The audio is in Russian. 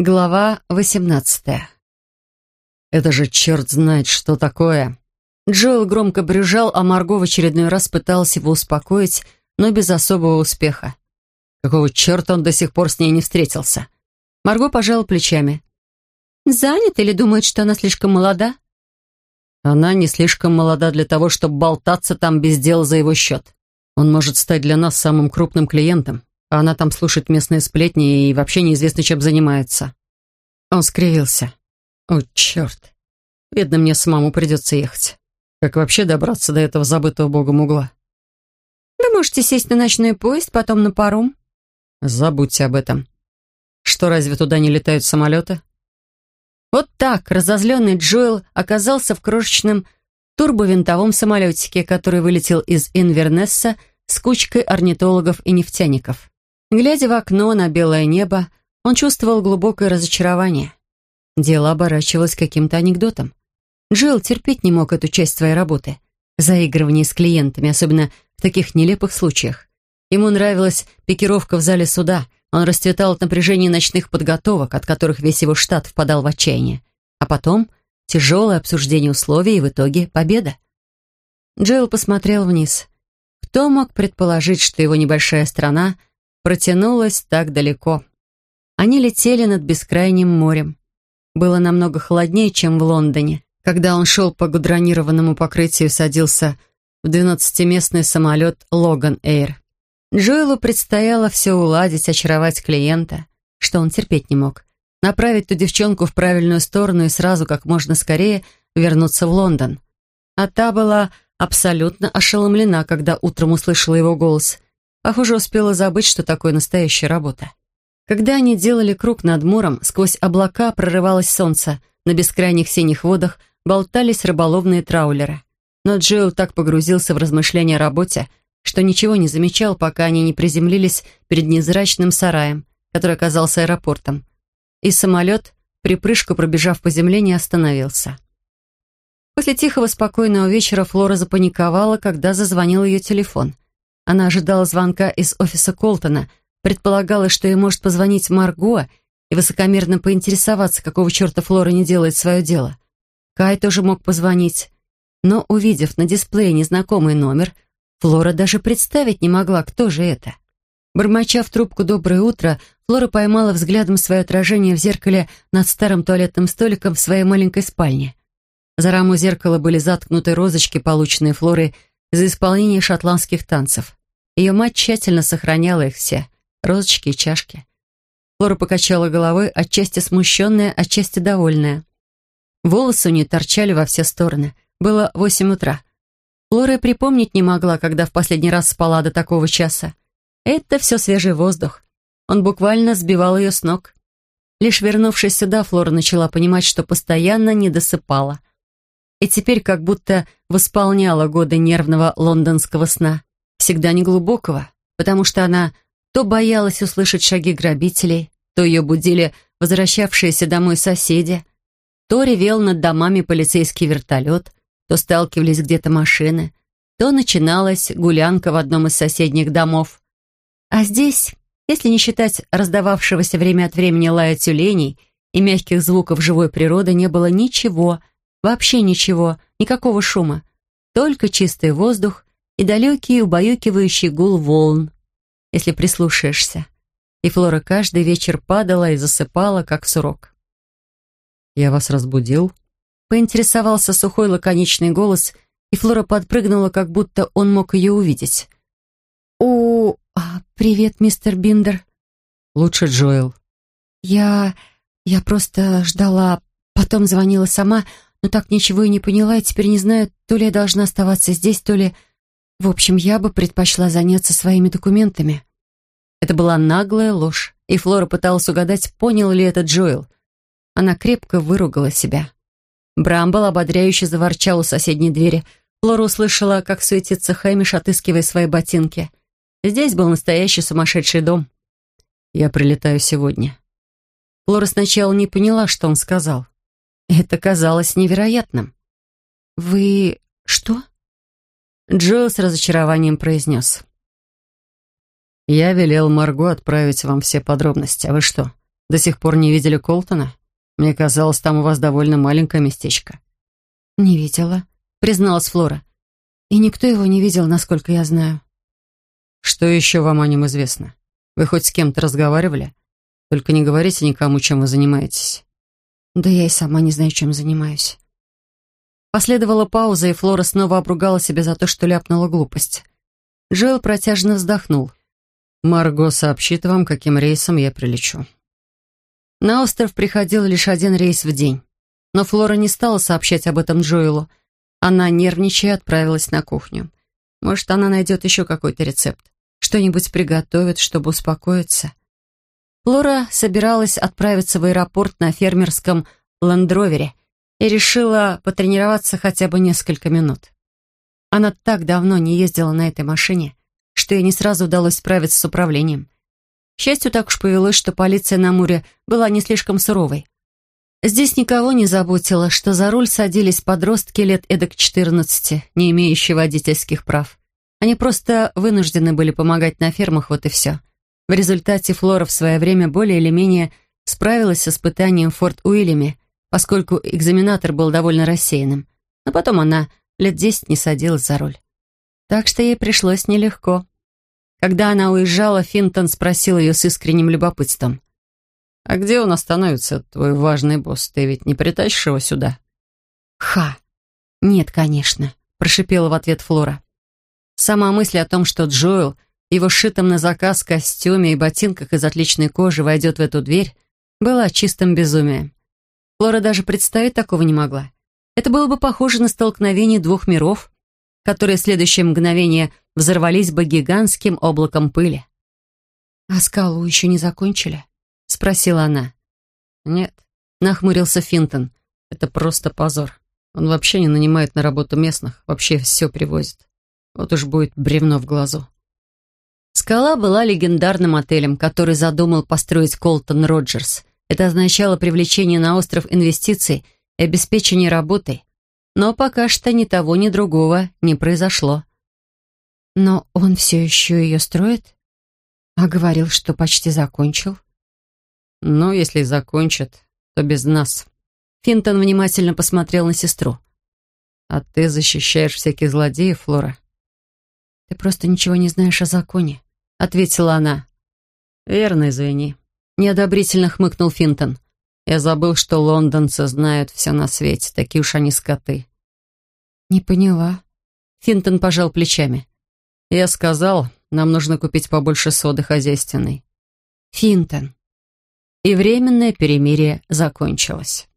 Глава восемнадцатая. «Это же черт знает, что такое!» Джоэл громко брюжал, а Марго в очередной раз пыталась его успокоить, но без особого успеха. Какого черта он до сих пор с ней не встретился? Марго пожала плечами. «Занят или думает, что она слишком молода?» «Она не слишком молода для того, чтобы болтаться там без дела за его счет. Он может стать для нас самым крупным клиентом а она там слушает местные сплетни и вообще неизвестно, чем занимается. Он скривился. О, черт. Видно, мне самому придется ехать. Как вообще добраться до этого забытого богом угла? Вы можете сесть на ночной поезд, потом на паром. Забудьте об этом. Что, разве туда не летают самолеты? Вот так разозленный Джоэл оказался в крошечном турбовинтовом самолетике, который вылетел из Инвернесса с кучкой орнитологов и нефтяников. Глядя в окно на белое небо, он чувствовал глубокое разочарование. Дело оборачивалось каким-то анекдотом. Джилл терпеть не мог эту часть своей работы. Заигрывание с клиентами, особенно в таких нелепых случаях. Ему нравилась пикировка в зале суда. Он расцветал от напряжения ночных подготовок, от которых весь его штат впадал в отчаяние. А потом тяжелое обсуждение условий и в итоге победа. Джилл посмотрел вниз. Кто мог предположить, что его небольшая страна — протянулась так далеко. Они летели над бескрайним морем. Было намного холоднее, чем в Лондоне. Когда он шел по гудронированному покрытию, садился в двенадцатиместный самолет «Логан Эйр». Джоэлу предстояло все уладить, очаровать клиента, что он терпеть не мог. Направить ту девчонку в правильную сторону и сразу, как можно скорее, вернуться в Лондон. А та была абсолютно ошеломлена, когда утром услышала его голос. Похоже, успела забыть, что такое настоящая работа. Когда они делали круг над морем, сквозь облака прорывалось солнце, на бескрайних синих водах болтались рыболовные траулеры. Но Джоэл так погрузился в размышления о работе, что ничего не замечал, пока они не приземлились перед незрачным сараем, который оказался аэропортом. И самолет, припрыжку пробежав по земле, не остановился. После тихого, спокойного вечера Флора запаниковала, когда зазвонил ее телефон — она ожидала звонка из офиса Колтона, предполагала, что ей может позвонить Марго и высокомерно поинтересоваться, какого черта Флора не делает свое дело. Кай тоже мог позвонить. Но, увидев на дисплее незнакомый номер, Флора даже представить не могла, кто же это. Бормоча в трубку «Доброе утро», Флора поймала взглядом свое отражение в зеркале над старым туалетным столиком в своей маленькой спальне. За раму зеркала были заткнуты розочки, полученные Флорой за исполнение шотландских танцев. Ее мать тщательно сохраняла их все, розочки и чашки. Флора покачала головой, отчасти смущенная, отчасти довольная. Волосы у нее торчали во все стороны. Было восемь утра. Флора и припомнить не могла, когда в последний раз спала до такого часа. Это все свежий воздух. Он буквально сбивал ее с ног. Лишь вернувшись сюда, Флора начала понимать, что постоянно не досыпала. И теперь как будто восполняла годы нервного лондонского сна всегда неглубокого, потому что она то боялась услышать шаги грабителей, то ее будили возвращавшиеся домой соседи, то ревел над домами полицейский вертолет, то сталкивались где-то машины, то начиналась гулянка в одном из соседних домов. А здесь, если не считать раздававшегося время от времени лая тюленей и мягких звуков живой природы, не было ничего, вообще ничего, никакого шума, только чистый воздух и далекий убаюкивающий гул волн, если прислушаешься. И Флора каждый вечер падала и засыпала, как сурок. «Я вас разбудил?» Поинтересовался сухой лаконичный голос, и Флора подпрыгнула, как будто он мог ее увидеть. «О, а, привет, мистер Биндер». «Лучше Джоэл». «Я... я просто ждала, потом звонила сама, но так ничего и не поняла, и теперь не знаю, то ли я должна оставаться здесь, то ли...» В общем, я бы предпочла заняться своими документами. Это была наглая ложь, и Флора пыталась угадать, понял ли это Джоэл. Она крепко выругала себя. Брамбл ободряюще заворчал у соседней двери. Флора услышала, как суетится Хэмиш, отыскивая свои ботинки. Здесь был настоящий сумасшедший дом. «Я прилетаю сегодня». Флора сначала не поняла, что он сказал. Это казалось невероятным. «Вы... что?» Джоэл с разочарованием произнес. «Я велел Марго отправить вам все подробности. А вы что, До сих пор не видели Колтона? Мне казалось, там у вас довольно маленькое местечко». «Не видела», — призналась Флора. «И никто его не видел, насколько я знаю». «Что еще вам о нем известно? Вы хоть с кем-то разговаривали? Только не говорите никому, чем вы занимаетесь». «Да я и сама не знаю, чем занимаюсь». Последовала пауза, и Флора снова обругала себя за то, что ляпнула глупость. Джоэл протяжно вздохнул. «Марго сообщит вам, каким рейсом я прилечу». На остров приходил лишь один рейс в день. Но Флора не стала сообщать об этом Джоэлу. Она, нервничая, отправилась на кухню. Может, она найдет еще какой-то рецепт. Что-нибудь приготовит, чтобы успокоиться. Флора собиралась отправиться в аэропорт на фермерском ландровере и решила потренироваться хотя бы несколько минут. Она так давно не ездила на этой машине, что ей не сразу удалось справиться с управлением. К счастью, так уж повелось, что полиция на море была не слишком суровой. Здесь никого не заботило, что за руль садились подростки лет эдак 14, не имеющие водительских прав. Они просто вынуждены были помогать на фермах, вот и все. В результате Флора в свое время более или менее справилась с испытанием в Форт Уильяме, поскольку экзаменатор был довольно рассеянным. Но потом она лет десять не садилась за руль. Так что ей пришлось нелегко. Когда она уезжала, Финтон спросил ее с искренним любопытством. «А где он остановится, твой важный босс? Ты ведь не притащишь его сюда?» «Ха! Нет, конечно», — прошипела в ответ Флора. Сама мысль о том, что Джоэл его шитом на заказ костюме и ботинках из отличной кожи войдет в эту дверь, была чистым безумием. Флора даже представить такого не могла. Это было бы похоже на столкновение двух миров, которые в следующее мгновение взорвались бы гигантским облаком пыли. «А скалу еще не закончили?» — спросила она. «Нет», — нахмурился Финтон. «Это просто позор. Он вообще не нанимает на работу местных, вообще все привозит. Вот уж будет бревно в глазу». «Скала» была легендарным отелем, который задумал построить Колтон Роджерс. Это означало привлечение на остров инвестиций и обеспечение работой. Но пока что ни того, ни другого не произошло. «Но он все еще ее строит?» «А говорил, что почти закончил?» «Ну, если закончат, то без нас». Финтон внимательно посмотрел на сестру. «А ты защищаешь всяких злодеев, Флора?» «Ты просто ничего не знаешь о законе», — ответила она. «Верно, извини». Неодобрительно хмыкнул Финтон. «Я забыл, что лондонцы знают все на свете, такие уж они скоты». «Не поняла». Финтон пожал плечами. «Я сказал, нам нужно купить побольше соды хозяйственной». «Финтон, и временное перемирие закончилось.